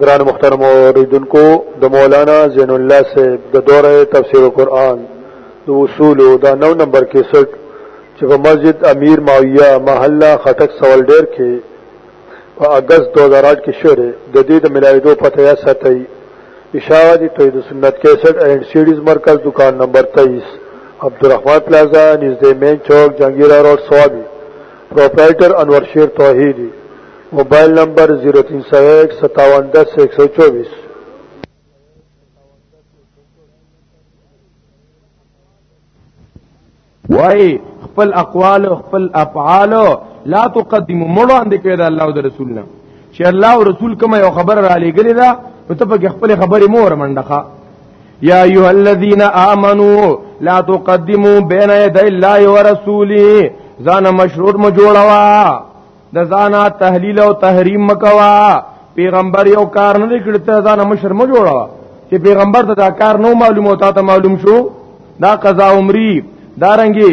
گران مخترم اوریدن کو د مولانا زین الله سے د دوره تفسیر قرآن د اصول دا نو نمبر 61 چې په مسجد امیر ماویہ محله خټک سوال ډیر کې په اگست 2008 کې شعر د دې د ملایدو پته یا ساتي اشاعه دي توحید سنت 61 اینڈ سیډیز مرکز دکان نمبر 23 عبدالرحمن پلازا نزد مین چوک جنگیرہ روڈ سوابی پروپرائیٹر انور شیر توحیدی موبائل نمبر 0301571024 وای خپل اقوال خپل افعال لا تقدمو مړو اند کې دا الله او رسول نه چې الله او رسول کوم یو خبر را لېګلې دا نو ته په خپل خبرې مور منډخه یا ایها الذین آمنو لا تقدمو بین یدی الله ورسوله ځان مشروط مو جوړوا د ځانا تحلیل او تحریم مکوا پیغمبر یو کار نه کړته ځان مشر مو جوړوا چې پیغمبر ته دا کار نو معلومه او تا ته معلوم شو دا قضا عمری دارنګي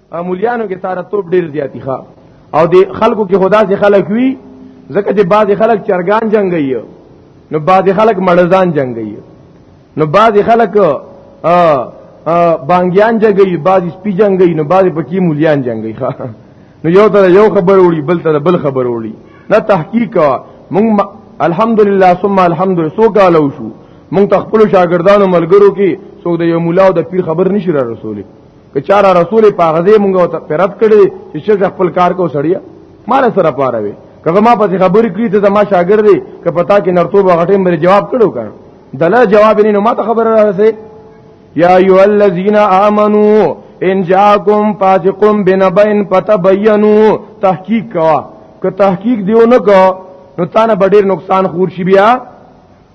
امولیانو کې ساره توپ ډیر زیاتی ښا او د خلکو کې خدا سي خلک وی ځکه چې بعض خلک چرګان جنگي نو بعض خلک مړزان جنگي نو بعض خلک بانګیان جنگي بعض سپی جنگي نو بعض پکې مولیان جنگي ښا نو یو ته یو خبر وړي بل ته بل خبر وړي نه تحقیق مونږ الحمدلله ثم الحمدلله سو کالو شو مونږ تخپل شاګردانو ملګرو کې څوک د یو مولا او د پیر خبر نشي را رسولي که چاره رسول په غزه مونږه ته پرد کړی چې شیخ خپل کار کو سړیا مال سره پاره وي کله ما په خبرې کړې ته ما شاګرد دی که پتا کې نرتوب غټې مې جواب کړو کړ دلا جواب نه ما ته خبر راځي یا ایو الذین آمنو ان جاءکم فاسقون بنبئن فتبینوا تحقیق کوا که تحقیق دیو نه کو نو تانه ډیر نقصان خور شي بیا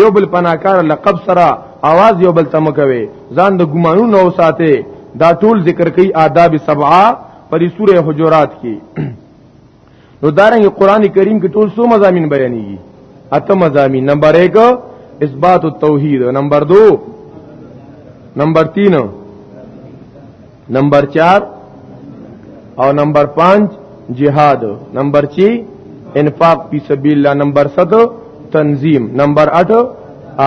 یو بل پناکار لقب سره आवाज یو بل تم کوي ځان د ګمانو نو ساته دا ټول ذکر کوي آداب سبعه پر سوره حجرات کې نو دارنګ قران کریم کې ټول سو مزامین بیانېږي اته مزامین نمبر 1 اثبات التوحید نمبر 2 نمبر 3 نمبر 4 او نمبر 5 جهاد نمبر 6 انفاق فی سبیل الله نمبر 7 تنظیم نمبر 8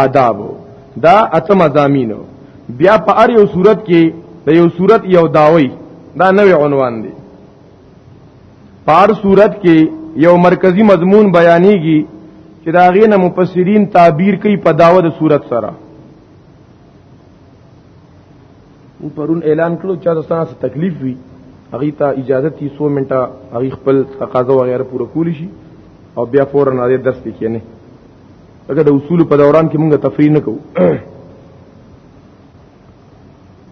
آداب دا اته مزامینو بیا په اړ یو صورت کې د یو صورت یو داوی دا نوې عنوان دی پار صورت کې یو مرکزی مضمون بیانېږي چې دا غینه مفسرین تعبیر کوي په داوه د صورت سره او پرون اعلان کړو چې تاسو سره تکلیف وي هغه ته اجازه تي 100 منټه هغه خپل تقاضا وغیرہ پوره کولی شي او بیا فورا نه درس پکې نه هغه د اصول په دوران کې موږ تفریح نه کوو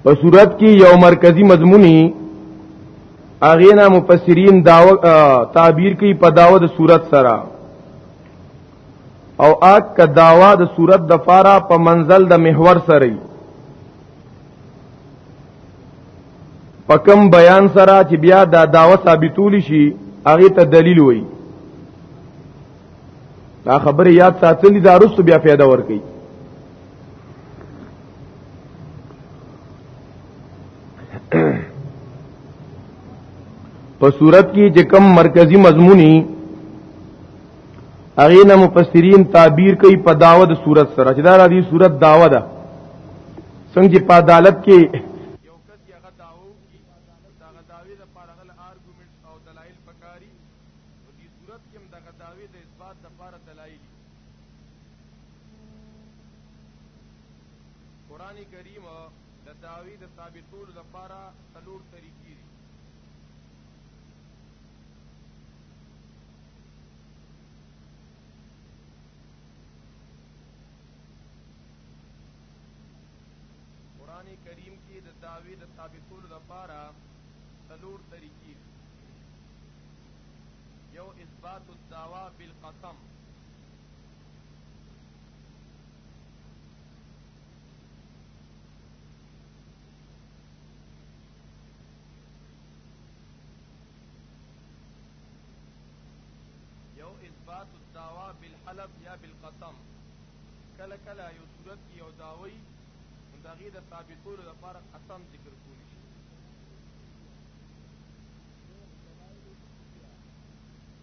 په صورت کې یو مرکزی مضمونی اغه نه مفسرین داو تعبیر کوي په داو د صورت سره او اک کا داوا د صورت د فارا په منزل د محور سره په کم بیان سره چې بیا دا داوا ثابتول شي هغه ته دلیل وایي دا خبره یاد ساتلی دا رسو بیا پیدا ور کوي په صورت کې چې کم مرکزی مضمونی هغه نه مفسرین تعبیر کوي په داوه د صورت سره چې دا را دي صورت داوه ده څنګه په عدالت کې یو کس یې هغه داوو کی دا غداوی د پاره غل ارګومنټس او دلایل پکاري په دې صورت کې هم د غداوی د اثبات د پاره دلایل قران کریم د داوی د ثابتولو لپاره څلور طریقې قران کریم کې د داوی د ثابتولو لپاره څلور طریقې یو اثبات الدعوا بالقسم یو اثبات الدعوا بالحلف یا بالقسم کله کله یو صورت کې یو داوی د هغې د ثابتولو لپاره قسم ذکر کولی شي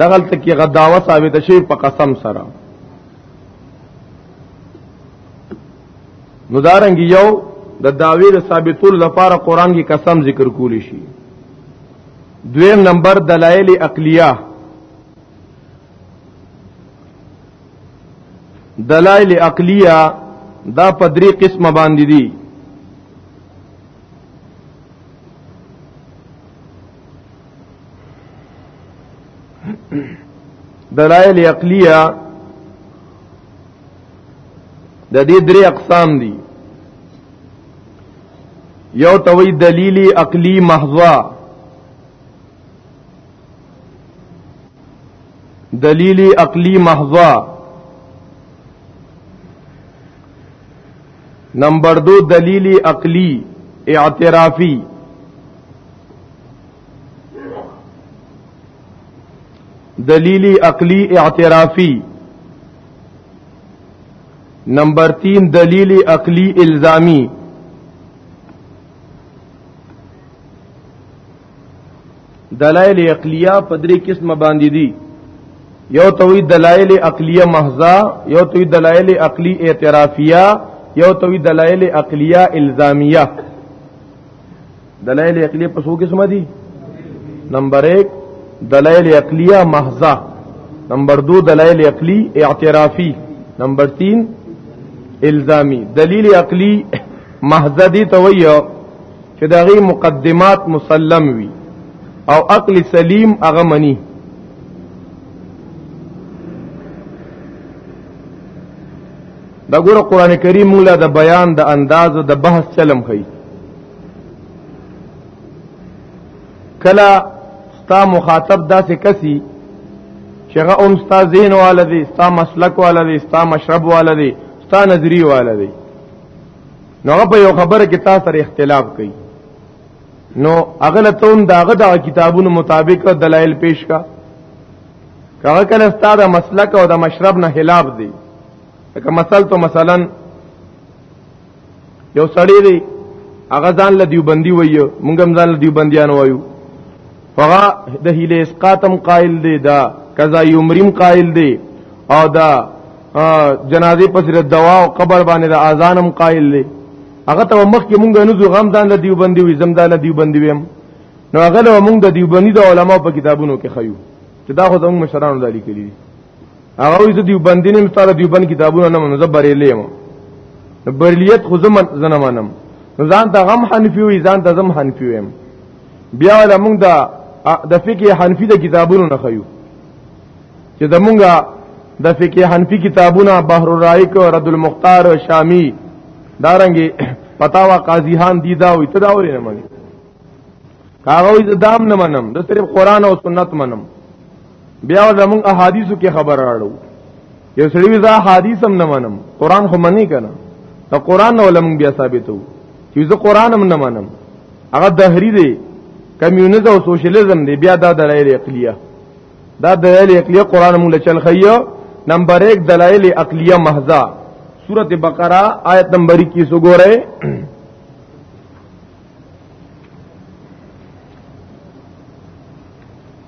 دغل ته کې غداوه ثابت شي په قسم سره مدارنګ یو د داوی د ثابتول لپاره قران کې قسم ذکر کولی شي دویم نمبر دلایل عقلیه دلایل عقلیه دا په درې قسمه باندې دي دلائل عقلیه د دې درې اقسام دي یو توي دلیلی عقلی محضا دلیلی عقلی محضا نمبر دو دلیلی عقلی اعترافی دلیلی عقلی اعترافی نمبر تین دلیل عقلی الزامی دلائل عقلیه په درې قسمه باندې دي یو توي دلائل عقلیه محضه یو توي دلائل عقلی اعترافیه یو توي دلائل عقلیه الزامیه دلائل عقلیه په څو قسمه دي نمبر 1 دلائل عقلیه محضه نمبر 2 دلائل عقلی اعترافی نمبر 3 الزامی دلیل عقلی محضه دي توي چې دغه مقدمات مسلم وي او عقل سلیم هغه منی دا ګوره قران کریم مولا د بیان د انداز او د بحث چلم خي کلا ستا مخاطب داسې کسي چې هغه هم ستا ذهن والا دی ستا مسلک والا دی ستا مشرب والا دی ستا نظری والا دی نو هغه په یو خبره کې تاسو سره اختلاف کوي نو اغله ته هم داغه د کتابونو مطابق دلایل پیش کا کله کله ستاره مسلک او د مشرب نه خلاف دی که مثال ته مثلا یو سړی دی هغه ځان له دیوبندي وایي مونږ هم ځان له دیوبندیان وایو هغه د هیله اسقاتم قائل دی دا قضا یمریم قائل دی او دا جنازې پسې د دوا او قبر باندې د اذانم قائل دی هغه ته مخ کې مونږ نه زو غم ځان له دیوبندي وي زم ځان له دیوبندي ویم نو هغه له مونږ د دیوبندي د علماو په کتابونو کې خيو چې دا خو زموږ مشرانو دالي کړی دي هغه وي زه دیوبندی نه مستاله دیوبند کتابونه نه منم زه بریلی یم بریلیت خو زمن زنه منم نو ځان ته غم حنفي وي ځان ته زم حنفي ویم بیا ولا موږ دا د فقه حنفي د کتابونو نه خيو چې د موږ د فقه حنفي کتابونه بحر الرائق او رد المختار او شامی دارنګي پتاوا قاضی خان دی دا وي تداوري نه مني کاغوي دام نه منم د صرف قران او سنت منم بیا زمون احادیثو کې خبر راړو یو سړي وی زه حدیث هم نه منم قران خو منی کنه ته قران نه ولم بیا ثابتو چې زه قران هم نه منم هغه دهری دی کمیونزم او سوشلیزم دی بیا دا دلایل عقلیه دا دلایل عقلیه قران مونږ چل خیو نمبر 1 دلایل عقلیه محضا سورۃ بقرہ آیت نمبر 21 وګوره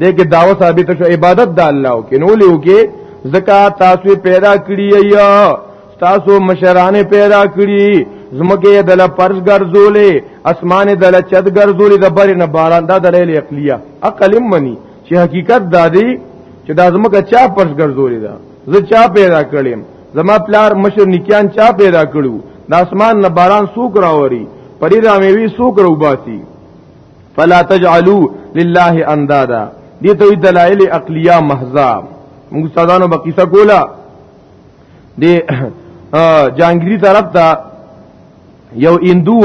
دې کې داوا ثابت شو عبادت د الله او کې نو لیو کې زکات تاسو پیدا کړی یا تاسو مشران پیدا کړی زمکه دل پرز ګرځولې اسمان دل چت ګرځولې د بر نه باران دا دلیل عقلیه عقل منی چې حقیقت دادی چې دا زمکه چا پرز ګرځولې دا زه چا پیدا کړم زما پلار مشر نکیان چا پیدا کړو د اسمان نه باران سوک راوري پری رامیوي سوک روباسي فلا تجعلوا لله اندادا دي ته دلائل عقليه محضا موږ استادانو بقیسه کولا دي جانګری طرف ته یو اندو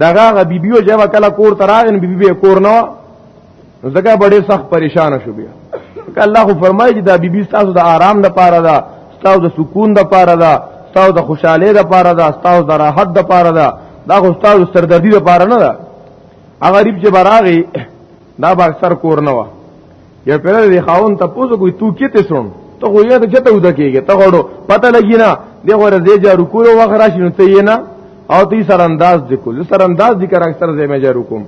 دغه غ بیبیو چې وکلا کور تراغن بیبي بی کور نو زګه بډې سخت پریشان شو بیا که الله خو فرمایي چې دا بیبي تاسو د آرام د پاره ده تاسو د سکون د پاره ده تاسو د خوشاله د پاره ده تاسو د راحت د پاره ده دا خو تاسو سردردی لپاره نه ده هغه غریب چې براغي دا به اکثر کور نه و یا پیره دی خاون ته پوزو کوي تو کیته سون ته خو یې ته چته ودا کیږي ته غړو پته لګی نه دی خو رضی جارو کولو وخت راشي نو ته یې نه او تی سر انداز دی کول سر انداز دی کر اکثر زې مې جارو کوم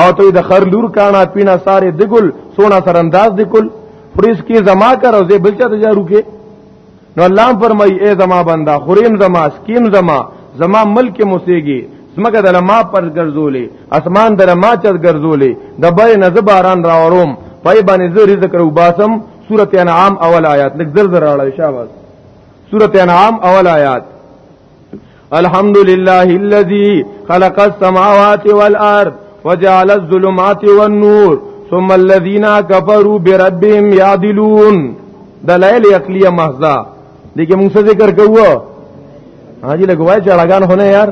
او ته د خر لور کانا پینا ساره دګل سونا سر انداز دی کول پریس کی زما کر او زې بلچا ته جارو کې نو الله فرمای اے زما بندا خوریم زما سکیم زما زما ملک موسیږي زمګه د لما پر ګرځولې اسمان د لما چت ګرځولې د بای نه زباران راوروم پای باندې زه رزق رو باسم سورته انعام اول آیات لږ زر زر راړل شاباس سورته انعام اول آیات الحمدلله الذي خلق السماوات والارض وجعل الظلمات والنور ثم الذين كفروا بربهم يعدلون دلائل عقلیه محض دیکھیے موږ څه ذکر کوو حاجی لګوای چې اړګان هونه یار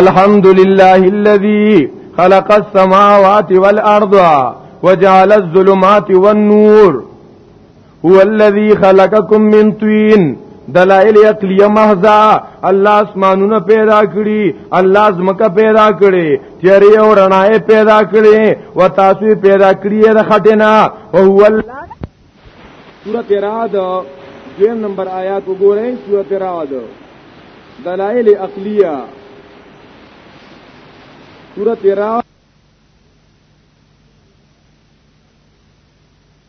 الحمد لله الذي خلق السماوات والارض وجعل الظلمات والنور هو الذي خلقكم من طين دلائل عقلیه محضا الله اسمانونه پیدا کړی الله زمکه پیدا کړی تیری او رڼای پیدا کړی و تاسو پیدا کړی د خټینا او هو الله سورۃ رعد دویم نمبر آیات وګورئ سورۃ رعد دلائل عقلیه سورۃ رعد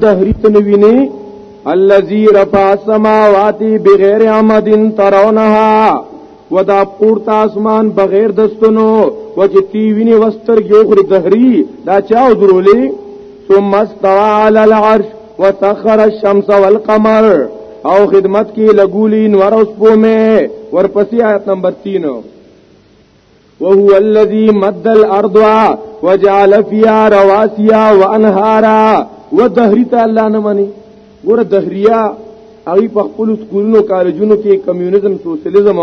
تحریف نه ویني الذي رفع السماوات بغیر عمد ترونها ودا پورته اسمان بغیر دستونو و چې تی ویني وستر یو خر دهری دا چاو درولې ثم استوى على العرش وسخر الشمس والقمر او خدمت کې لګولین ور اوس په مې ورپسې آیت نمبر 3 وهو الذي مد الارض وجعل فيها رواسي وانهارا ودهری ته الله نه مني ګوره دهریا هغه په خپل سکولونو کالجونو کې کمیونیزم سوسیالیزم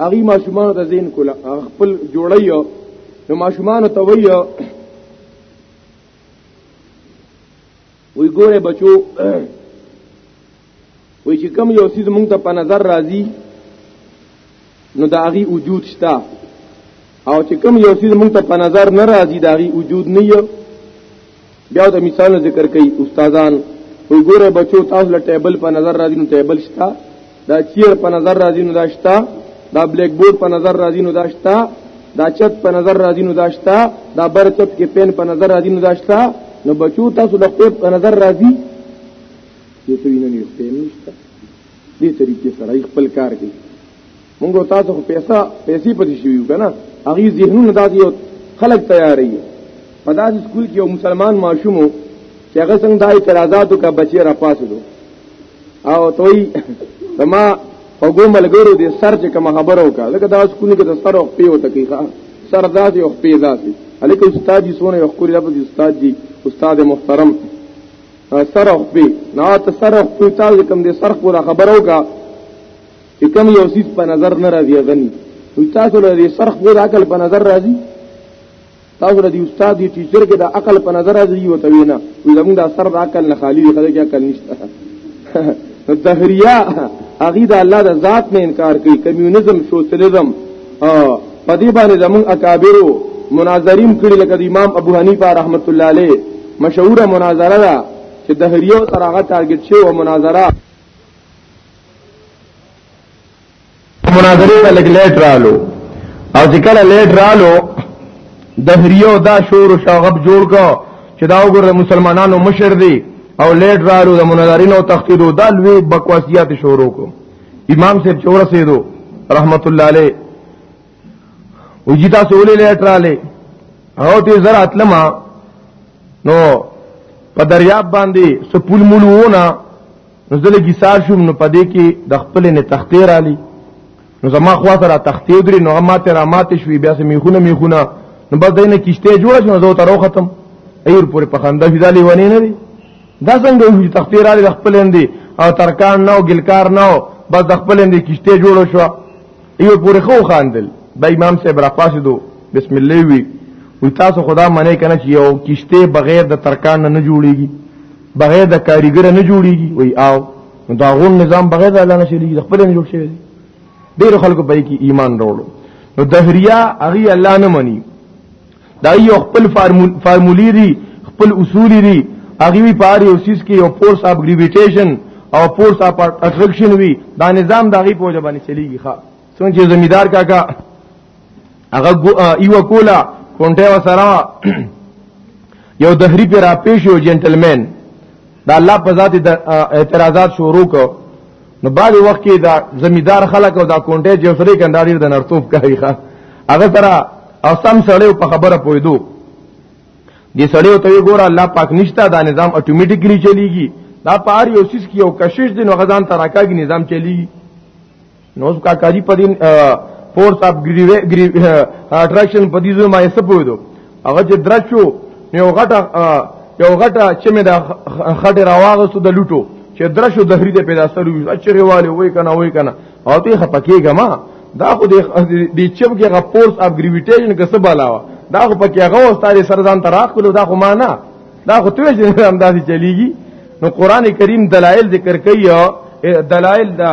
هغه ماشومان ته زین کوله خپل جوړی نو ماشومان ته وی وی ګوره بچو وای چې کوم یو سیز مونږ ته په نظر راځي نو دا غي وجود شته او چې کوم یو سیز مونږ ته په نظر نه راځي دا غي وجود نه یو بیا د مثال ذکر کوي استادان وای ګوره بچو تاسو له ټیبل په نظر راځي نو ټیبل شته دا چیر په نظر راځي نو دا شته دا بلیک بورډ په نظر راځي نو دا شته دا چت په نظر راځي نو دا شته دا بر چت کې پین په نظر راځي نو دا شته نو بچو تاسو د خپل په نظر راځي دې ته وینې نه ستې نشته دې طریقې سره خپل کار کوي موږ تاسو خو پیسې پیسې پدې شویو کنه هغه ذهنونه داسې خلک تیارې په داسې سکول کې یو مسلمان ماشوم چې هغه څنګه د اعتراضاتو کا بچی را پاسې دو او توي زما هغه ملګرو دې سر چې کوم خبرو کا لکه دا سکول کې د سر او پیو تکیخه سر داسې او پیو داسې الکه استاد یې سونه یو خوري لپاره استاد دی استاد محترم سرخ پی نا ته سرخ پی تا کوم دې سرخ ولا خبرو کا چې کوم یو سیس په نظر نه راځي غني نو تاسو له دې سرخ په عقل په نظر راځي تاسو له دې استاد دې ټیچر کې د عقل په نظر راځي یو ته وینا وي زموږ د سر د عقل نه خالی دی خدای کې عقل نشته دهریا اغه د الله د ذات نه انکار کوي کمیونزم سوشلیزم په دې باندې زمون اکابرو مناظرین کړي لکه امام ابو حنیفه رحمت الله علیه مشهور مناظره ده چې د هریو تر هغه ټارګټ شوی و مناظره مناظره ته لګ لیټ رالو او چې کله لیټ رالو د هریو دا شور او شغب جوړ کو چې دا وګوره مسلمانانو مشر دی او لیټ رالو د مناظرینو تخدیدو دا لوی بکواسیات شروع کو امام صاحب چور سے دو رحمت الله علیه وجیتا سولې لټراله او ته زرا اتلما نو په دریاب باندې سپول مولونه نو زله ګسار شوم نو پدې کې د خپل نه تختیر علی نو زما خوا سره تختیر درې نو ما ته را مات شوې بیا سمې خونه می خونه نو بس دینه کیشته جوړ شو زه تر وختم ایر پورې پخنده فیدالی ونی نه دی دا څنګه وی تخپیر علی خپل اندی او ترکان نو ګلکار نو بس د خپل اندی کشته جوړو شو یو پورې خو خاندل د امام صاحب را پاسیدو بسم الله وی وی تاسو خدا منې کنه چې یو کشته بغیر د ترکان نه جوړیږي بغیر د کاریګر نه جوړیږي وی او دا غون نظام بغیر د الله نه شریږي خپل نه جوړ شوی ډیر خلکو په کې ایمان راوړو نو دهریا هغه الله نه مني دا یو خپل فارمولی دی خپل اصول دی هغه وی په یو سیس کې یو فورس اف ګریویټیشن او فورس اف اټریکشن وی دا نظام دغه په وجه باندې چلیږي ښا څنګه چې زمیدار کاکا هغه ایو کولا کونټه وسره یو دهری پر اپیش یو جنټلمن دا الله په ذات اعتراضات شروع کو نو بعد وخت کې دا زمیدار خلک او دا کونټه چې سره کنداري د نرتوب کوي ښا هغه سره او سم سړی په خبره پویدو دې سړی ته ګور الله پاک نشتا دا نظام اتوماتیکلی چلیږي دا پار یو سیس کې یو کشش دین غزان تراکاږي نظام چلیږي نو اس کا کاری پدین فورس اپ گریوی اٹریکشن پدیزو ما یې سپویدو هغه چې درچو یو غټه یو غټه چې مې د خټه راواغستو د لوټو چې درشو دهری ته پیدا سره وي اچره والے وای کنه وای کنه او ته خپکیګه ما دا خو د چم کې غ فورس اف گریویټیشن کې څه بلاوه دا خو پکې هغه استاد سرزان تراخ کولو دا خو معنا دا خو ته چې همداسي چلیږي نو قران کریم دلایل ذکر کوي دلایل دا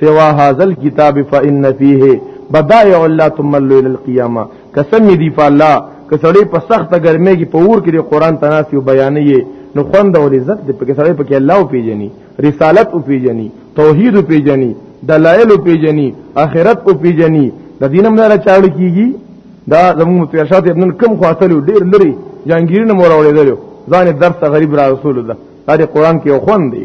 سوا هذا الكتاب فإن فيه بدائع الله ثم الى القيامه قسم دی په الله کسړی په سخته ګرمه کې په ور کې قرآن تناسی بیانې نو خوند او عزت دې په کسړی په کې الله او پیجنی رسالت او پیجنی توحید او پیجنی دلایل او پیجنی اخرت او پیجنی د دینم نه چاړ کیږي دا زموږ متوشات ابن کم خاطلو ډیر لري جانګیرینه مور اورېدلو ځان درس غریب را رسول الله دا قرآن کې خوند دی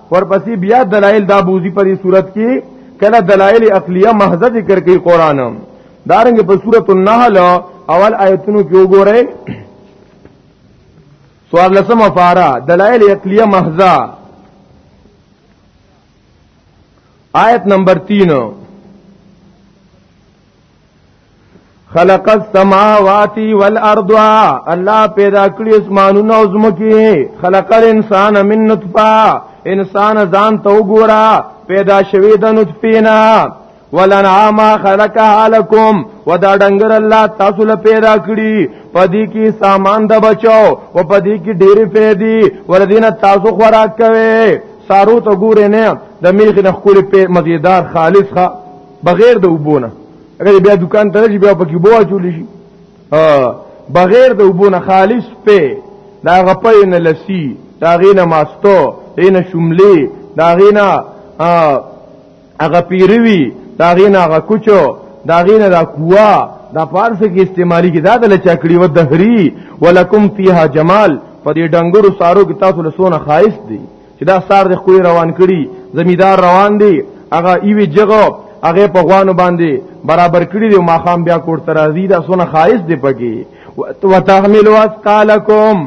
ورپسې بیا دلایل دا بوزي په دې صورت کې کله دلایل عقلیه محض ذکر کوي قران دارنګ په سورۃ النحل اول آیتونو کې وګورئ سوال لسمه فارا دلائل عقلیه محضا آیت نمبر 3 خلق السماوات والارض الله پیدا کړی اسمانونه او زمکه خلق الانسان من نطفه انسان ځان ته وګورا پیدا شوی د نطفه نه ولنعام خلقها لكم ودا ډنګر الله تاسو له پیدا کړی پدې کې سامان د بچاو او پدې کې ډېر فائدې ولدین تاسو خوراک کوي سارو ته ګورې نه د میخ نه خوري په مزیدار خالص ښه بغیر د وبونه هغه بیا دکان ته بیا پکې بوا چول شي بغیر د وبونه خالص په دا غپې نه لسی دا غینه ماستو دینه شملې دا غینه هغه پیروي دا غینه هغه کوچو دا غینه دا کوا دا پارس کې استعمالي کې دا د لچکړي و دهري ولکم فیها جمال په دې ډنګرو سارو کې تاسو له سونه خایس دي چې دا سار د خوې روان کړي زمیدار روان دی هغه ایوی جګو هغه په غوانو باندې برابر کړی دی ما خام بیا کوړ ترازی دا سونه خایس دی پکې وتحمل واسقالکم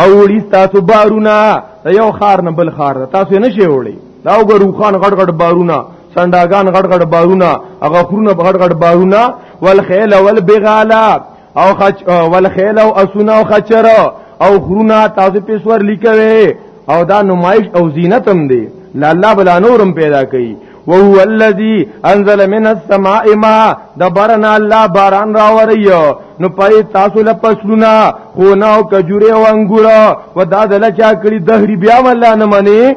او وړي تاسو بارونه یو خار نه بل خار تاسو نه شي وړي دا وګورو خان غټ غټ بارونه سنداګان غټ غټ بارونه هغه خورونه غټ غټ بارونه والخيل والبغالا او خچ والخیل او اسونه او خچر او خرونه تاسو په سور لیکوي او دا نمایش او زینت هم دی لا الله بلا نورم پیدا کوي وهو الذي انزل من السماء ما دبرنا الله باران راوري نو پای تاسو له پسلونا خو ناو کجوره او انګورا و دا دلچا کړي دهري بیا مله نه مني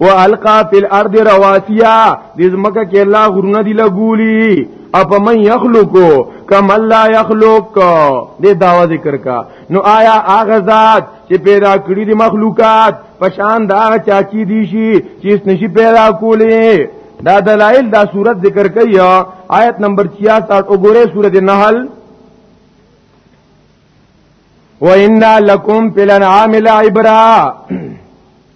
والقا فی الارض رواسیا دې زمکه کې الله غرونه دی لګولی اپ من یخلقو کم الله یخلق دې داوا ذکر کا نو آیا هغه ذات چې پیدا کړی دي مخلوقات پشان دا چا چی دی شي چې نشي پیدا کولې دا دلائل دا صورت ذکر کوي آیت نمبر 66 وګوره سورته نحل وَإِنَّا لَكُمْ فِي الْأَنْعَامِ لَعِبْرَةً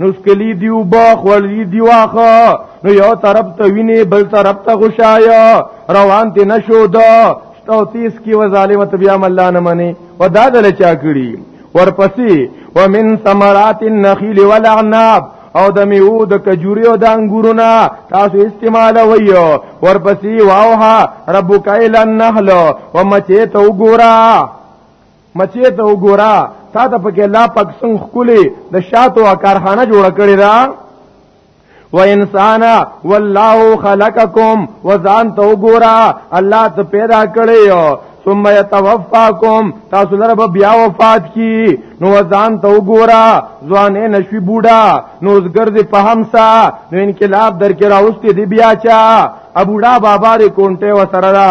نو سکلی دیو با خوړی دی واخه نو یو طرف ته ویني بل طرف ته غشایا روان ته نشو دا او تیس کی و ظالمت بیا مله نه منی و دا دل چا کړی ورپسې ومن ثمرات النخيل والعناب او د میو د کجوري او د انګورنا تاسو استعمال ویو ورپسې واوها ربک الى النحل ومچه تو ګورا مچې ته وګورا تا ته پکې لا پکسن خولي د شاتو کارخانه جوړ کړی دا و انسان والله خلقکم وزان تو ګورا الله ته پیدا کړی ثم يتوفاكم تاسو لره به بیا وفات کی نو ځان ته وګورا ځوانې نشوي بوډا نو زګر دې په همسا نو انقلاب در کې راوستي دی بیا چا ابوډا بابا دې کونټه وسره دا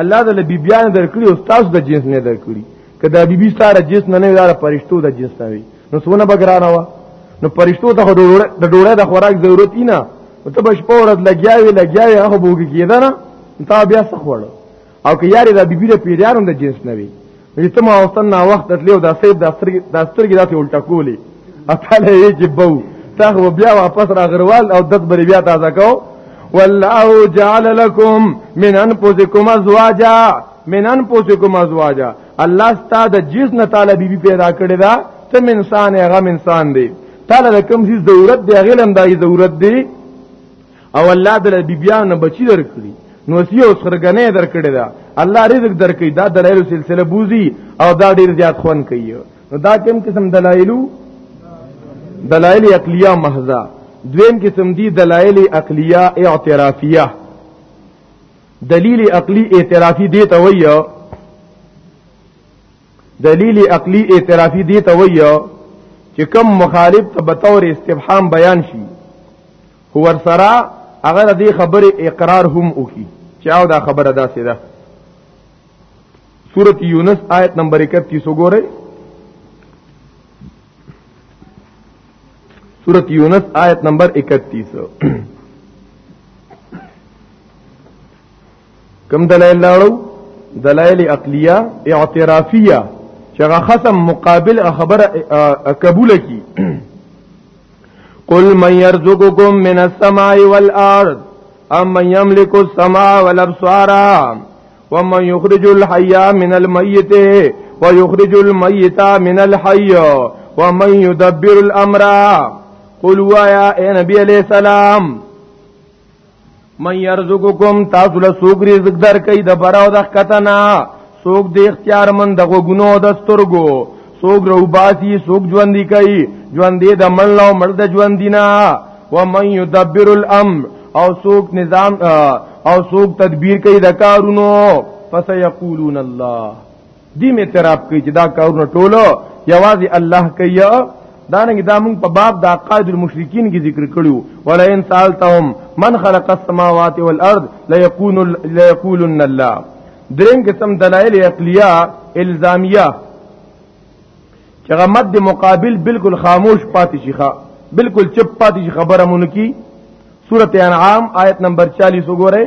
الله د بی بیان درکړي او تاسو د جنس نه درکړي کدا بی بی سره جنس نه نه دار پرشتو د جنس نه وي نو سونه بګرانه وا نو پرشتو ته د ډوړه د خوراک ضرورت نه او ته بش پورت لګیاوي لګیاوي هغه بوګي کیدنه تا بیا څه خوړو او که یاري د بی بی له پیریانو د جنس نه وي ریته ما اوسن نا وخت تلو دا سیب دا سترګې دا سترګې داسې الټا کولې اټاله یې چې بو تاغه بیا واپس راغروال او دت بری بیا تازه کو والله جعل لكم من انفسكم ازواجا من انفسكم ازواجا الله ستاد جس نه تعالی بیبي پیدا کړی دا ته انسان هغه انسان دی تعالی کوم چیز ضرورت دی غیلم دای ضرورت دی او الله د بیبیانو نه بچی درکړي نو سی اوس خرګنې درکړي دا الله رزق درکړي دا دلایل سلسله بوزي او دا ډیر زیات خون کوي نو دا کوم قسم دلایلو دلایل عقلیه محضه دویم قسم دی دلایل عقلیه اعترافیه دلیل عقلی اعترافی دی ته وایو دلیل عقلی اعترافی دی ته ویو چې کم مخالف ته به تور استفهام بیان شي هو سره هغه د خبره اقرار هم وکي چې او دا خبره داسې ده سورۃ یونس آیت نمبر 31 وګورئ سورۃ یونس آیت نمبر 31 کم دلائل لاړو دلائل عقلیه اعترافیه چې خصم مقابل خبره قبول کی قل من يرزقكم من السماء والارض ام من يملك السماء والابصار ومن يخرج الحي من الميت ويخرج الميت من الحي ومن يدبر الامر قل وایا اے نبی علیہ السلام من يرزقكم تاسو له سوق رزق در کوي د براو د ختنا سوق د اختیار من د غوګونو د سترګو سوق روباسي سوق ژوندۍ کوي ژوندې د من لو مړ د ژوندینا ومن يدبر الامر او سوق نظام او سوق تدبیر کوي د کارونو فسيقولون الله دی می اعتراف کوي چې دا کارونه ټولو یوازې الله کوي دانګ دا مونږ په باب د عقائد المشرکین کې ذکر کړیو ولا ان سالتهم من خلق السماوات والارض ليكون ليقولن الله دریم قسم دلائل عقلیه الزامیه چې غمد د مقابل بالکل خاموش پاتې شي ښا بالکل چپ پاتې شي خبره مونږ کی سورته انعام آیت نمبر 40 وګورئ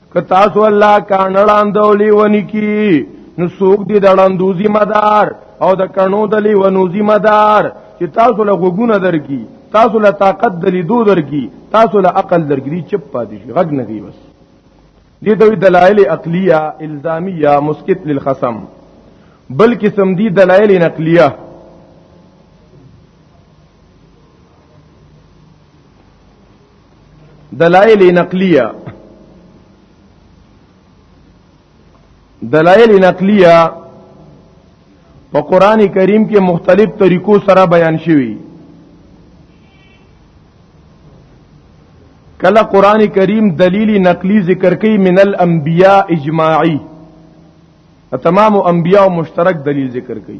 که تاسو الله کانړان دولی ونی کی نو سوق دی دړندو ذمہ دار او د کڼو دلی ونو ذمہ دار چې تاسو له غوګونه درکی تاسو له طاقت دلی دو درکی تاسو له عقل درکی چپ پاتې شي غږ نه دی بس دې دوی دلایل عقلیه الزامیه مسکت للخصم بل قسم دی دلایل نقلیه دلائل نقلیه دلائل نقلیه په قران کریم کې مختلف طریقو سره بیان شوی کله قران کریم دلیل نقلی ذکر کوي من الانبیاء اجماعی تمام انبیاء مشترک دلیل ذکر کوي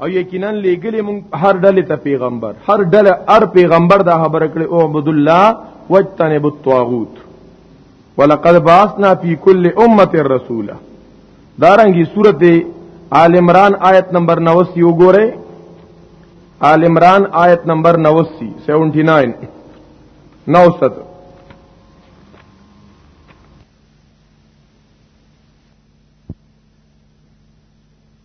او یقینا لګلې مونږ هر ډلې ته پیغمبر هر ډله هر پیغمبر دا خبره کړې او عبد الله واجتنب الطاغوت ولقد بعثنا فی کل امه رسولا دارنګي سورته آل عمران آیت نمبر 89 وګوره آل عمران آیت نمبر 89 79 90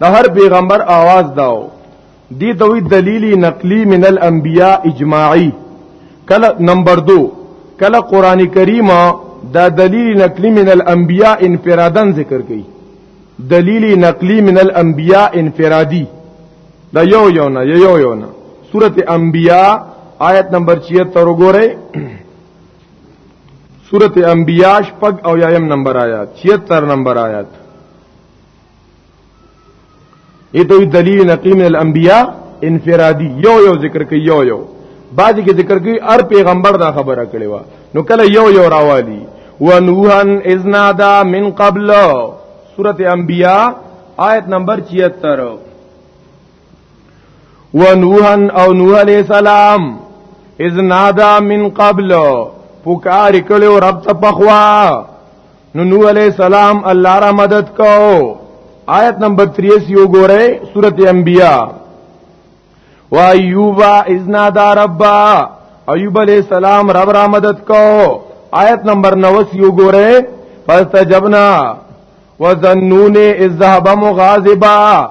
د هر پیغمبر आवाज داو دی دوی دلیلی نقلی من الانبیاء اجماعی کله نمبر 2 کله قران کریم دا دلیل نقلی من الانبیاء انفرادن ذکر کړي دلیل نقلی من الانبیاء انفرادی دا یو یو نه یو یو نه سورت انبیاء آیت نمبر 76 وګورئ سورت انبیاء شپږ او یایم نمبر آیات 76 نمبر آیات ایتوی دلیل نقی من الانبیاء انفرادی یو یو ذکر کوي یو یو بعد کې ذکر کوي هر پیغمبر دا خبره کړې و نو کله یو یو راوالي ونوحن اذ نادا من قبل سورت انبیاء آیت نمبر 76 ونوحن او نوح علیہ السلام اذ نادا من قبل پکار کړو رب ته پخوا نو نو علی السلام الله را مدد کو آیت نمبر 83 یو ګوره سورته انبیاء و ایوب اذنا دا رب ایوب علیہ السلام رب را مدد کو آیت نمبر 90 یو ګوره فاستجبنا وذنون اذ ذهب مغاظبا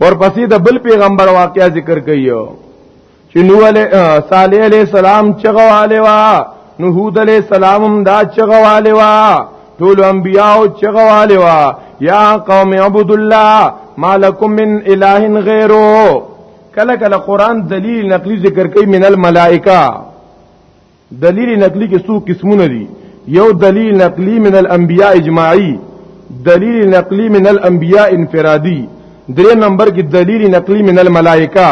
ورپسې د بل پیغمبر واقعیا ذکر کایو چې نو علی صالح علی السلام چغواله وا نو هود علی السلام هم دا چغواله وا ټول انبیاء چغواله وا یا قوم عبد الله مالکم من اله غیره کله کله قران دلیل نقلی ذکر کوي من الملائکه دلیل نقلی کې څو قسمونه دي یو دلیل نقلی من الانبیاء اجماعی دلیل نقلی من الانبیاء انفرادی درې نمبر کې دلیل نقلی من الملائکه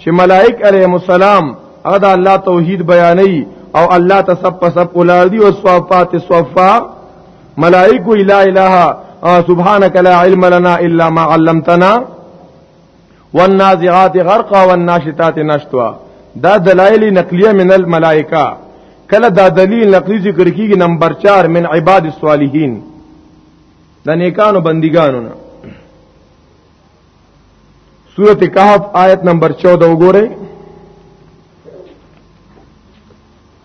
چې ملائک علیهم السلام هغه د الله توحید بیانوي او الله ته سب په سب اولادي او صفات صفا ملائک لا اله سبحانك لا علم لنا الا ما علمتنا والنازعات غرقا والناشطات نشطا دا دلائل نقلیه من الملائکه کله دا دلیل نقلی ذکر کیږي نمبر 4 من عباد الصالحین د نیکانو بندګانو نه سورته کهف آیت نمبر 14 وګورئ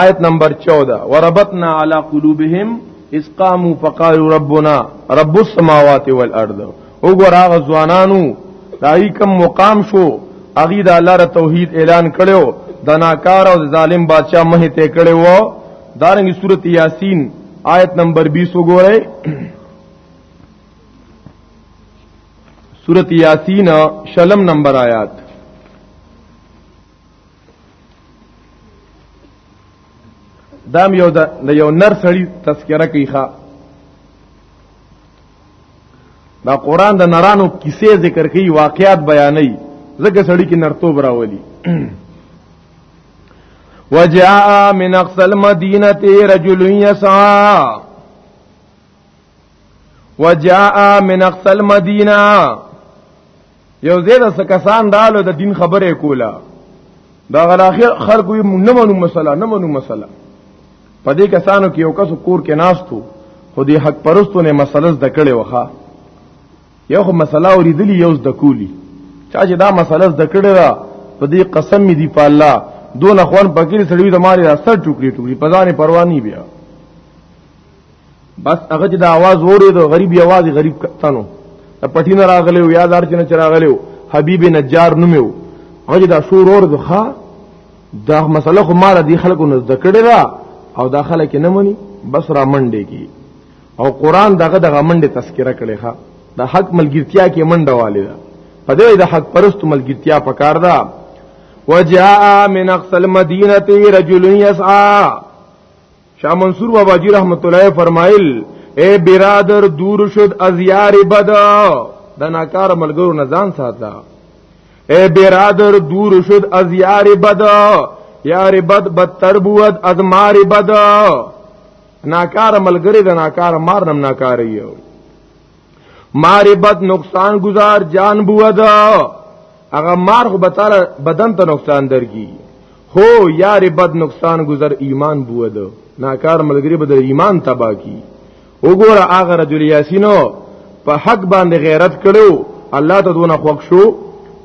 آیت نمبر 14 وربطنا علی قلوبهم اس قامو فقالوا ربنا رب السماوات والارض وګور هغه ځوانانو دای کوم مقام شو اغي د الله ر توحید اعلان کړو د ناکار او ظالم بادشاہ مه ته کړو وو دارنګ سورۃ یاسین آیت نمبر 20 وګورئ سورۃ یاسین شلم نمبر آیات دام یو د یو نر سړی تذکرہ کوي ښا دا قران د نرانو کیسې ذکر کوي واقعات بیانوي زکه سړی کې نرتوب راولي وجاء من اقصى المدينه رجل يسعى وجاء من اقصى المدينه یو زیر اس کسان دالو د دین خبره کولا دا غل اخر خر کوی نه منو مسله نه منو مسله په دې کسانو کې یو کس کور کې ناستو خو دې حق پرستو نه مسله زده کړې وخه یو خو مسله اوریدلی یو زده کولی چا چې دا مسله زده کړې را په دې قسم می دی په الله دون اخوان پکې سړی د ماري راستر ټوکړي ټوکړي په ځانې پروا نه بیا بس هغه چې د आवाज وره دو غریب आवाज غریب کتنو د پټی نه راغلی یا دار چې نه چراغلی حبیب نجار نومو هغه دا شور اور دخه دا مسله خو مال دي خلکو نه ذکرې را او دا خلک نه مني بس را منډې کی او قران دغه دغه منډې تذکرہ کړي ښا د حق ملګرتیا کې منډه والي ده په دې د حق پرست ملګرتیا پکار ده وجاء من اقصى المدينه رجل يسعى شاه منصور بابا جی رحمت الله فرمایل اے برادر دور شد از یار بد د ناکار ملګرو نه ځان ساته اے برادر دور شد از یار بد یار بد بدتر بود از مار بد ناکار ملګری د ناکار مار نم ناکار یو ماری بد نقصان گزار جان بودا هغه مار خو بتاله بدن ته نقصان درګي هو یار بد نقصان گزر ایمان بودا ناکار ملګری به د ایمان تبا کی وګوره هغه رجل یاسینو په حق باندې غیرت کړو الله ته دونه خوښ شو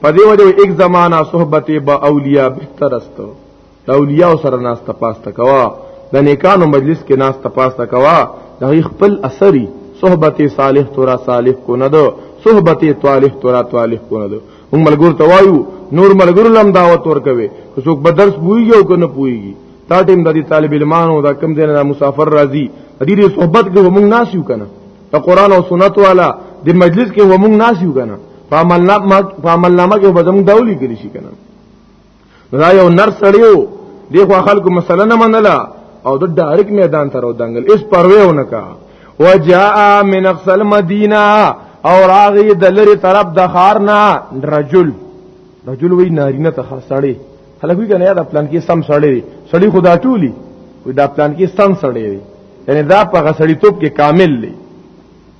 په دې وجه یک زمانہ صحبت با اولیاء بهتر است د اولیاء سره ناس تپاسته کوا د نیکانو مجلس کې ناس تپاسته کوا د خپل اثري صحبت صالح تورا صالح کو نه دو صحبت طالح تورا طالح کو نه دو موږ ملګر ته وایو نور ملګر لم دعوت ورکوي څوک به درس پويږي او کنه پويږي تا ټیم د طالب علمانو دا کم دینه مسافر راځي د دې صحبت کې موږ ناس یو کنه د قران او سنت والا د مجلس کې موږ ناس یو کنه په عمل نامه کې به زموږ داولي کړی شي کنه دا یو نر سړیو دیخوا خلکو مسله نه منله او د ډایرک میدان ته رو دنګل اس پرویو نکا وجاء من اقصى المدينه او راغي د لری طرف د خارنا رجل رجل وی نارینه ته سړی هلکوی کنه دا پلان کې سم سړی دی سړی خدا ټولی وی دا پلان کې سم سړی دی یعنی دا په غسړی توپ کې کامل دی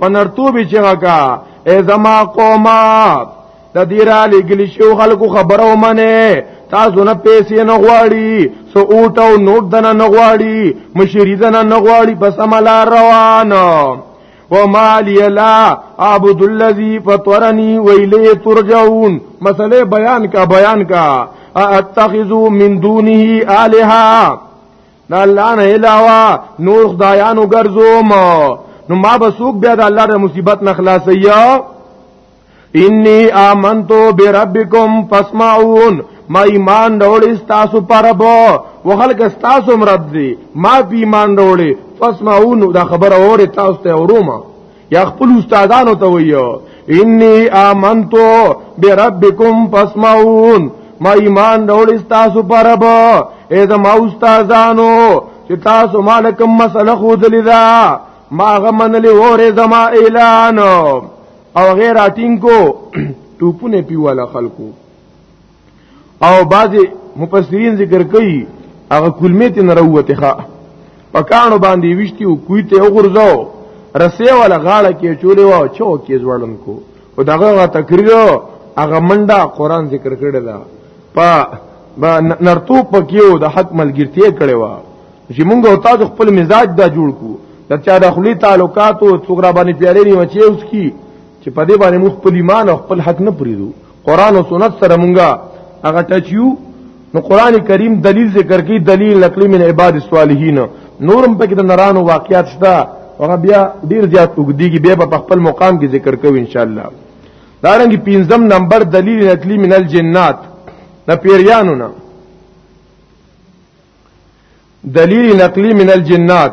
پنرتو به چغه کا ای زما قوما د دې را لګلی شو خلکو خبرو منه تاسو نه پیسې نه غواړي سو اوټو نوټ دنه نه غواړي مشری دنه نه غواړي بس ملا روان وما لي لا اعبد الذي فطرني واليه ترجعون مسئله بیان کا بیان کا اتخذو من دونه الها دا الله نه علاوه نور خدایانو ګرځوم نو ما به سوق بیا د الله د مصیبت نه خلاصیا انی آمنتو بربکم فاسمعون ما ایمان ډوړې تاسو پر بو وخلک تاسو مرد دي ما په ایمان ډوړې فاسمعون دا خبره اوره تاسو ته ورومه یا خپل استادانو ته ویو انی آمنتو بربکم فاسمعون ما ایمان راوړی تاسو پر رب اې د ما استادانو چې تاسو مالکم مسله خو دلیدا ما غمنلی وره زما اعلان او غیر اټینګو ټوپونه پیواله خلکو او بعض مفسرین ذکر کوي هغه کلمې ته نروته ښا پکانو باندې وشتي او کوی ته وګرځاو رسې ولا غاړه کې چولې و او چو کې ځوړن کو او دغه تقریر هغه منډه قران ذکر کړی دا په نرتو پکیو د حق ملګرتیا کړي وا چې مونږ او تاسو خپل مزاج دا جوړ کو د چا د خلی تعلقات او څوګرا باندې پیارې نه مچي اوس کی چې په دې باندې مخ خپل ایمان او خپل حق نه پریدو قران او سنت سره مونږه هغه ټچیو نو قران کریم دلیل ذکر کی دلیل نقلی من عباد الصالحین نورم پکې د نرانو واقعات شته هغه بیا ډیر زیات وګدیږي به په خپل مقام کې ذکر کوو ان شاء الله دارنګ پنځم نمبر دلیل نقلی من الجنات د پیریانو نه دلیل نقلی من الجنات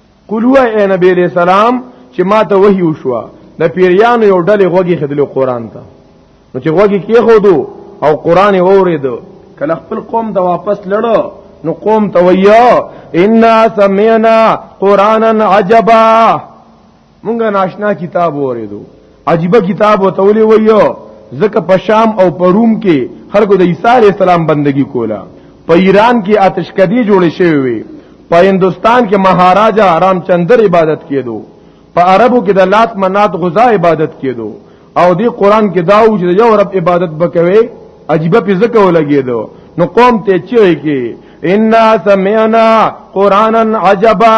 قلوا اے نبی علیہ السلام چې ما ته وحی وشو د پیریانو یو ډلې غوږی خدلو قران ته نو چې غوږی کې خودو او قران اوریدو کله خپل قوم ته واپس لړو نو قوم ته ویا ان سمعنا قرانا عجبا مونږه ناشنا کتاب اوریدو عجیب کتاب وتولې ویو ځکه په شام او په روم کې خلکو د عیسی علی السلام بندگی کوله په ایران کې آتش کدی جوړ شوی وي په هندستان کې مهاراجا رامچندر عبادت کېدو په عربو کې د لات منات غزا عبادت کېدو او دی قران کې دا و چې یو رب عبادت وکوي عجیب په زکه ولګېدو نو قوم ته چوي کې ان سمعنا قرانا عجبا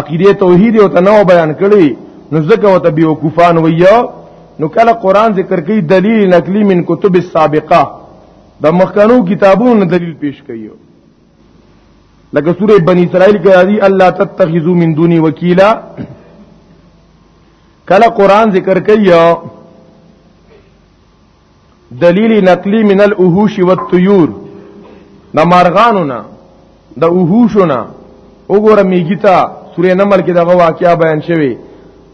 عقیده توحید او تنو بیان کړي نو ځکه وته بي وقوفان ویو نو کله قران ذکر کوي دلیل نقلی من کتب السابقه د مخکنو کتابونو دلیل پیش کوي لکه سوره بنی اسرائیل کې راځي الله تتخذو من دوني وکیلا کله قران ذکر کوي دلیل نقلی من الاهوش والطيور د مارغانو نه د اوهوشو نه وګوره میګیتا سورې نمل کې دغه واقعیا بیان شوی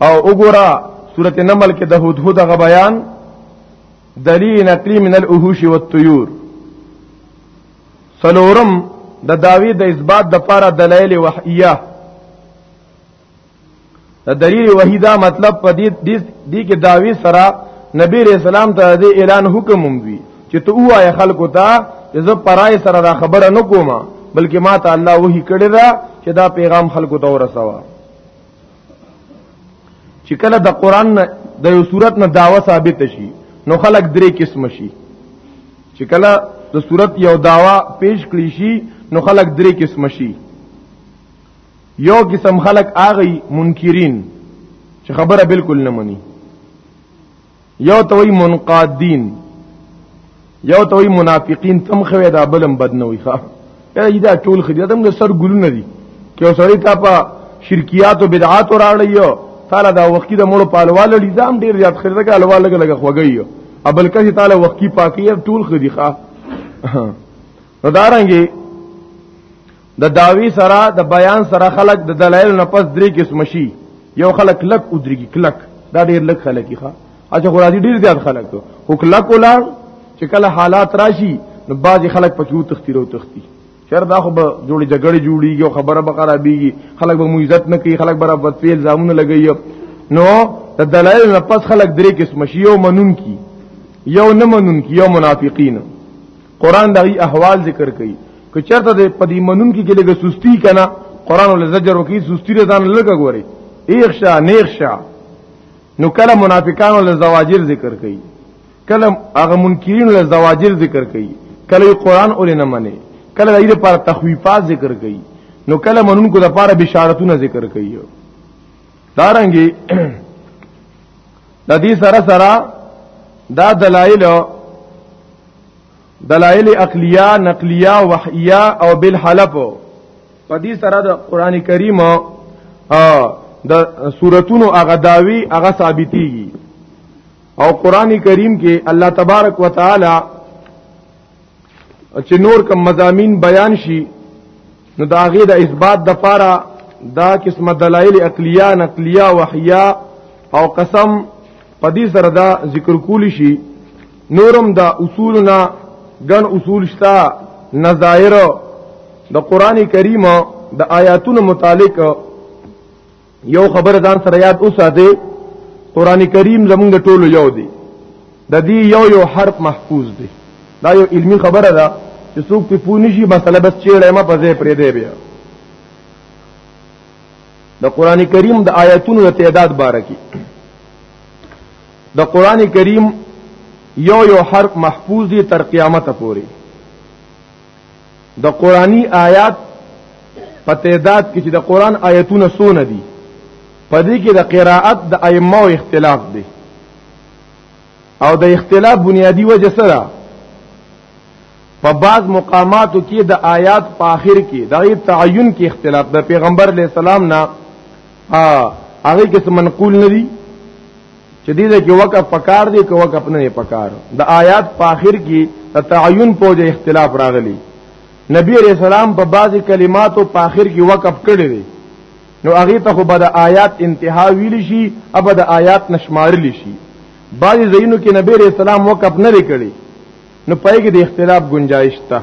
او وګوره سورته نمل کې د هدهد دغه بیان دلیل نقلی من الاهوش والطيور سلورم د داوی د اثبات د پاره دلایل وحییه د دلیل وحیدا مطلب په دې دې کې داوی سره نبی رسول الله ته دې اعلان حکم هم وی چې ته وایا خلکو ته زه پرای سره دا خبره نه کوم بلکې ما ته الله وਹੀ کړی دا چې دا پیغام خلکو ته ورسوا چې کله د قران د یو صورت نه داوا ثابت شي نو خلک درې قسم شي چې کله د صورت یو داوا پیش کړی شي نو خلک درې قسم شي یو قسم خلق آغی منکرین چې خبره بالکل نه مني یو توي منقادین یو توي منافقین تم خوي دا بلم بد نه وي ښا دا ټول خدي دم د سر ګلونه دي کې اوسړی تا په شرکیات او بدعات راړیو تعالی دا وخت د مړو پالوال لري ځام ډیر زیات خرده کې الوال لګ لګ خوګي ابل کسي تعالی وخت کی پاکي ټول خدي ښا نو دارنګي د داوی سره د بیان سره خلق د دلایل نه پس درې قسم شي یو خلق لک او درېږي کلک دا ډېر لک خلک ښه اچھا خو راځي ډېر زیات خلک ته خو کلک ولار چې کله حالات راشي نو بعضي خلک پکې و تختیر او تختی چر دا خو به جوړي جګړه جوړيږي او خبره به خرابيږي خلک به مو عزت نه کوي خلک برابر پیل زامونه لګي نو د دلایل نه پس خلک درې قسم شي یو منون کی یو نه منون کی یو منافقین قران دا یي احوال ذکر کوي که چرته د پدی منون کې ګلګه سستی کنا قران ول زجر وکي سستی رضان لګه ګوري ایخشا نیخشا نو کله منافقان ول زواجر ذکر کوي کله هغه منکرین ول زواجر ذکر کوي کله قران اول نه مني کله دې پر تخویفات ذکر کوي نو کله منون کو د پاره بشارتونه ذکر کوي دارنګي د دې سره سره دا دلایل دلائل عقلیه نقلیه وحیه او بالحلف په دې سره د قران کریم د سوراتونو هغه داوی هغه ثابتېږي او قران کریم کې الله تبارک وتعالى چې نور کوم مزامین بیان شي نو دا غي د اثبات د پاره دا قسمه دلایل عقلیه نقلیه وحیا او قسم په دې سره دا ذکر کولی شي نورم دا اصولنا ګن اصول شتا نظائر د قران کریم د آیاتونو متعلق یو خبر ځان سره یاد اوساته قران کریم زمونږ د ټولو یو دی د دې یو یو حرف محفوظ دی دا یو علمی خبره ده چې څوک په پونی شي مسله بس چیړې ما په ځای پرې دی بیا د قران کریم د آیاتونو د تعداد بارکی د قران کریم یو یو حرف محفوظ دی تر قیامت پورې د قرآنی آیات په تعداد کې چې د قرآن آیتونه سونه دي په دې کې د قراءت د ائمه او اختلاف دی او د اختلاف بنیادی وجه سره په بعض مقاماتو کې د آیات په آخر کې د غیب تعین کې اختلاف د پیغمبر علی السلام نه هغه کې منقول ندي چې دې د کې وقف پکار دی که وقف نه پکار د آیات په آخر کې د تعین په وجه اختلاف راغلی نبی علیہ السلام په بعضی کلماتو په آخر کې وقف کړی دی نو هغه ته خو به د آیات انتها ویل شي او به د آیات نشمارل شي بعضی زینو کې نبی علیہ السلام وقف نه کړی نو پای کې د اختلاف گنجائش ته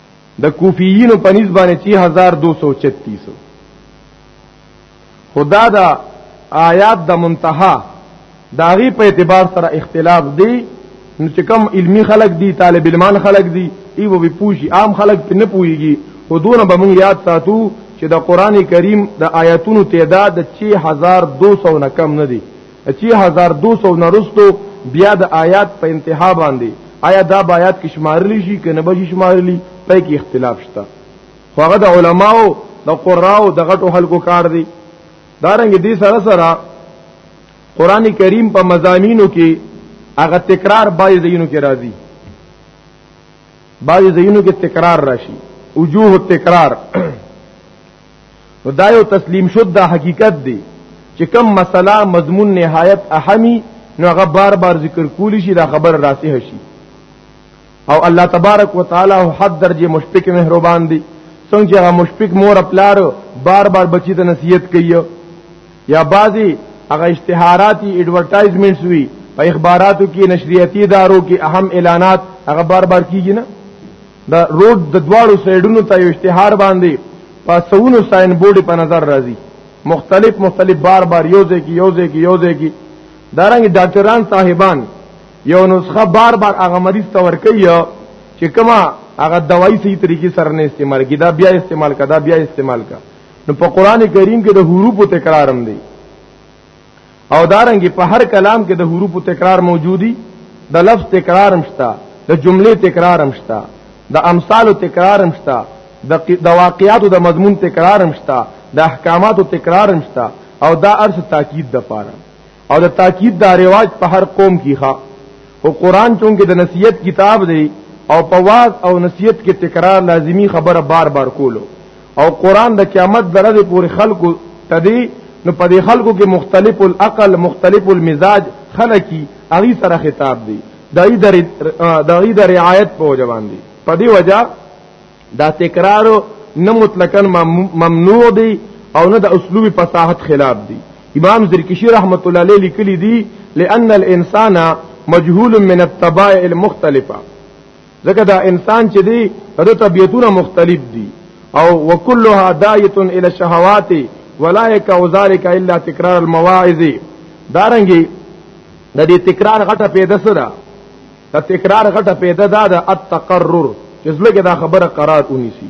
د کوفیینو په نسبت باندې 6236 خدا دا آیات د منتها داغي په اعتبار سره اختلاف دی نو چې کوم علمی خلق دی طالب علمان خلق دی ایو به پوښي عام خلق په نه پويږي خو دونه به مونږ یاد ساتو چې د قران کریم د آیاتونو تعداد 6200 نه کم نه دی 6200 نرستو بیا د آیات په انتها باندې آیا دا آیات کې شمارلی شي کنه به شمارلی په کې اختلاف شته خو هغه د علماو د قراو د غټو خلکو کار دی دارنګ دې سره سره قران کریم په مزامینو کې هغه تکرار باندې زینو کې راځي باندې زینو کې تکرار راشي وجوه التکرار نو دا یو تسلیم شد دا حقیقت دی چې کم مسله مضمون نهایت اهمی نو هغه بار بار ذکر کولی شي دا خبر راسه شي او الله تبارک وتعالى حد درجه مشفق مهربان دی څنګه چې هغه مشفق مور خپلار بار بار بچی ته نصیحت کوي یا بعضی هغه اشتهاراتی ایڈورټایزمنټس وی په اخباراتو کې نشریاتي ادارو کې اهم اعلانات هغه بار بار کیږي نه دا روډ د دواړو سایډونو ته یو اشتهار باندې پاسونو ساين بورډ په نظر راځي مختلف مختلف بار بار یوځه کی یوځه کی یوځه کی دارنګ ډاکټران صاحبان یو نسخه بار بار هغه مریض ته ورکي چې کما هغه دوايي صحیح طریقې سره نه استعمال کی دا بیا استعمال کا دا بیا استعمال کا نو په قران کریم کې د حروف تکرارم دی او دارنګي په هر کلام کې د حروف تکرار موجودي د لفظ تکرار مشتا د جملې تکرار مشتا د امثال تکرار مشتا د واقعاتو د مضمون تکرار مشتا د احکاماتو تکرار مشتا او دا ارث تاکید د پاره او د تاکید دا رواج په هر قوم کې ښا او قران چونګه د نصیحت کتاب دی او په واز او نصیحت کې تکرار لازمی خبره بار بار کولو او قران د قیامت درجه پورې خلکو تدی نو په دې خلکو کې مختلف العقل مختلف المزاج خلکی اغي سره خطاب دی دای در دای در رعایت په جوان دی په دې وجہ دا تکرار نه مطلقاً ممنوع دی او نه د اسلوب فصاحت خلاف دی امام زرکشی رحمت الله علیه لیکلی دی لئن الانسان مجهول من الطبائع المختلفه ځکه دا انسان چې دی د طبيعتونو مختلف دي او وکلها دایت الى الشهوات ولا یک او ذالک الا تکرار المواعظ دارنګي د دې تکرار غټه پیدا سره د تکرار غټه پیدا ده التقرر چې زلګه دا خبره قرار ونیسي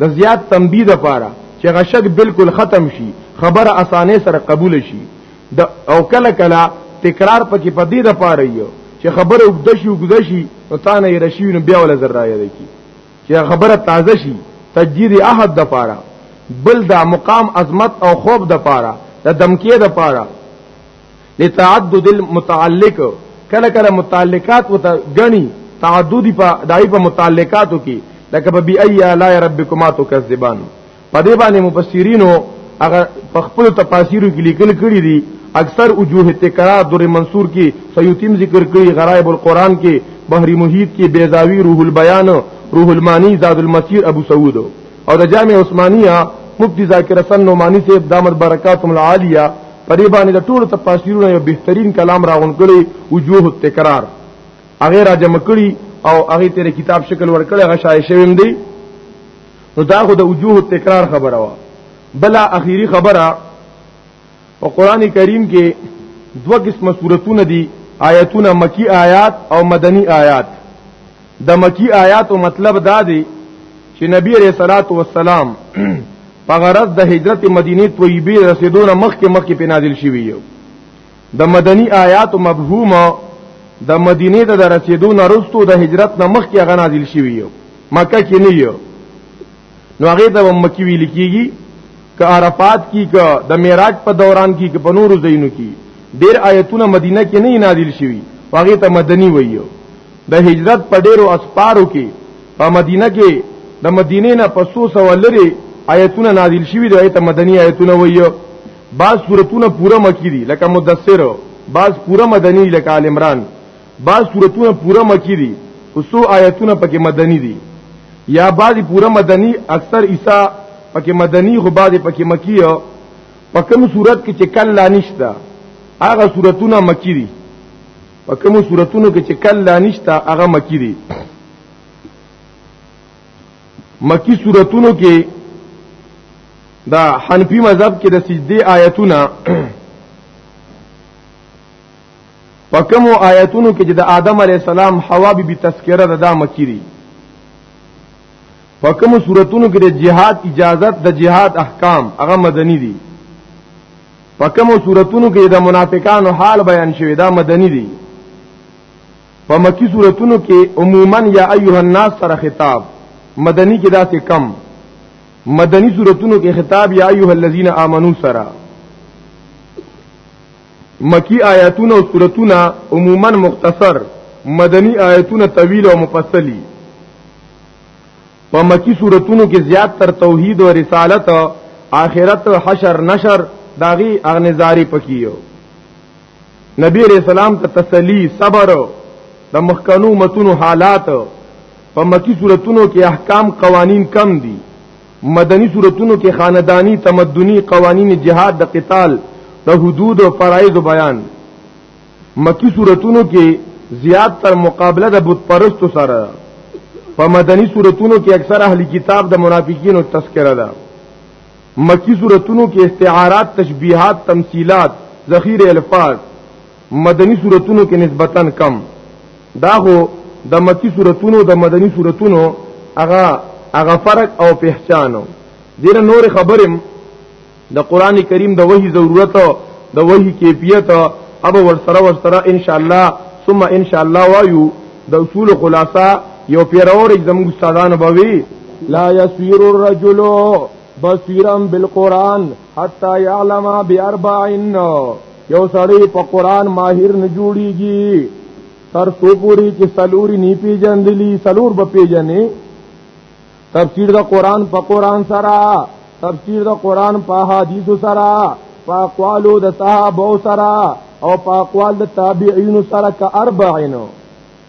د زیات تنبیه لپاره چې غشک بالکل ختم شي خبره اسانه سره قبول شي د او کله کله تکرار پکې په دې لپاره یو چې خبره وګد شي وګد شي او تانه یې رشي نو بیا ول زر راځي کی چې خبره تازه شي تجدید احد د پاره بل دا مقام عظمت او خوب د پاره د دمکیه د پاره لتعدد المتعلق کله کله متعلقات وت غني تعددي په دای په متعلقاتو کې لکه په بی ای الا ربکما تکذبان په دې باندې مفسرینو هغه په خپل تفاسیرو کې لیکل کړی دي اکثر وجوه تکرار در منصور کې سیوتیم ذکر کړی غرائب القرآن کې بحری محیط کې بیزاوی روح البیان روح المانی زاد المسیر ابو سعود او د جامع عثمانیه مفتی ذاکر حسن نعمانی سے دامت برکاتهم العالیه پرې باندې د ټولو تفاسیرونو یو بهترین کلام راغون کړي وجوه التکرار هغه را جمع کړي او هغه تیر کتاب شکل ور کړي هغه شای شویم دی نو دا خو د وجوه التکرار خبره وا بلا اخیری خبره په قران کریم کې دوه قسمه سوراتونه دي آیتونه مکی آیات او مدنی آیات د مکی آیاتو مطلب دا دی چې نبی رسول صلوات و سلام په غرض د هجرت مدینه طیبه رسیدون مخکې مخکې په نازل شوی یو د مدنی آیات مفهومه د مدینه ته د رسیدون وروسته د هجرت نه مخکې غنازل شوی یو مکه کې نه یو نو هغه ته مکی ویل کیږي ک عرفات کی ک د معراج په دوران کی ک په نورو زینو کی ډیر آیتونه مدینه کې نه نازل شوي هغه ته مدنی وایو د هجرت په ډیرو اسپارو کې په مدینه کې د مدینې نه په سو سو لري آیتونه نازل شوي د آیت مدنی آیتونه وایو بعض سورتونه پوره مکی دي لکه مدثر بعض پوره مدنی لکه ال عمران بعض سورتونه پورا مکی دي او سو آیتونه پکې مدني دي یا بعض پورا مدني اکثر عیسی پکې مدني خو بعض پکې مکی او په کوم صورت کې چې کله نشتا هغه سورتونه مکی دي په کوم سورتونو کې چې کله نشتا هغه مکی دي مکی سورتونو کې دا حنفی مذهب کې د سجدي آیتونه په کوم آیاتونو کې چې د آدم علی السلام حوا بی بی تذکرہ د دا مکیری په کوم صورتونو کې د جهاد اجازت د جهاد احکام هغه مدنی دي په کوم صورتونو کې د منافقانو حال بیان شوی دا مدنی دي په مکی صورتونو کې عموما یا ایها الناس سره خطاب مدنی کې دا څه کم مدنی صورتونو کې خطاب یا ایها الذین آمنو سره مکی آیاتونه او سورتونه عموما مختصر مدنی آیاتونه طویل او مفصلی په مکی سورتونو کې زیات تر توحید او رسالت آخرت حشر نشر داغي اغنزاری پکیو نبی علیہ السلام ته تسلی صبر د مخکنو متونو حالات په مکی سورتونو کې احکام قوانین کم دي مدني صورتونو کې خاندانی تمدني قوانین جهاد د قتال د حدود او فرایض بیان مکی صورتونو کې زیات تر مقابله د بت پرستو سره په مدني صورتونو کې اکثر اهلی کتاب د منافقینو تذکرہ ده مکی صورتونو کې استعارات تشبیهات تمثيلات ذخیره الفاظ مدني صورتونو کې نسبتا کم دا خو د مکی صورتونو د مدنی صورتونو هغه هغه فرق او پہچانو دیر نور خبرم د قران کریم د وحی ضرورت د وحی کیفیت اب ور سره ور سره ان شاء الله ثم ان شاء الله وایو د اصول خلاصہ یو پیرور زمو استادان بوي لا يسير الرجل بصيرا بالقران حتى يعلم باربعين یو سړی په قران ماهر نه جوړیږي تر سو پوری چې سلوري نی پیجندلی سلور به پیجنې تفسیر د قران په قران سره تفسیر د قران په حدیث سره په اقوالو د صحابه سره او په اقوال د تابعین سره ک 40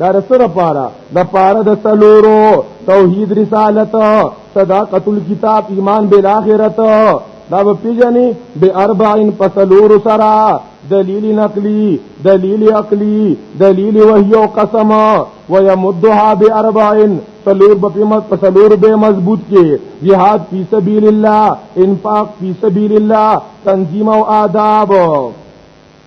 دا سره پارا د پارا د سلورو توحید رسالت صداقت الكتاب ایمان بالاخره دا به پیجنې به اربعین پسلور سرا دلیل نقلی دلیل عقلی دلیل وحی او قسم و یمدها به اربعین سلور به قیمت پسلور به مضبوط کې jihad فی سبیل الله انفاق فی سبیل الله تنظیم او آداب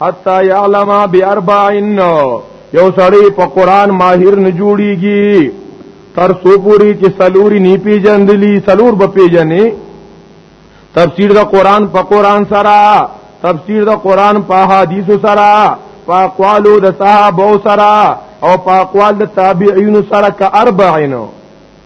حتا يعلم باربعين یو سړی په قران ماهر نه جوړیږي تر سو پوری چې سلوري نی پیجندلی سلور به پیجنې تفسیر د قران په قران سره تفسیر د قران په حدیث سره په اقوالو د صحابه سره او په اقوال د تابعین سره ک 40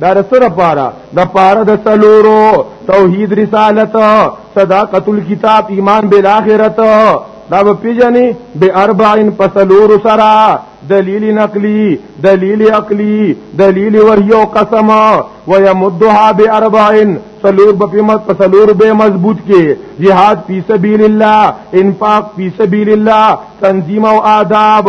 دا سره پارا د پارا د سلورو توحید رسالت صداقت الكتاب ایمان بالاخره دا به پیجنې به اربعین پسلور سرا دلیل نقلی دلیل عقلی دلیل وحی او قسم و یمدها به اربعین سلور به پیمت پسلور به مضبوط کې jihad فی سبیل الله انفاق فی سبیل الله تنظیم او آداب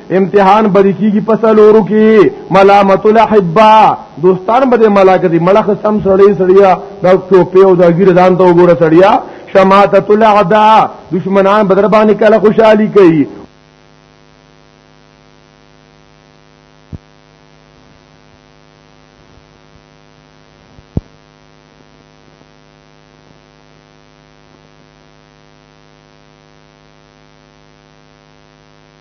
امتحان بری کیږي په سلورو کې ملامت الاحبا دوستان به ملاکتي ملخ سم سړی سړیا دا ټوپه او دا ګیر ځان ته وګوره سړیا شماتت الاعداء دشمنان بدر باندې کله خوشحالي کوي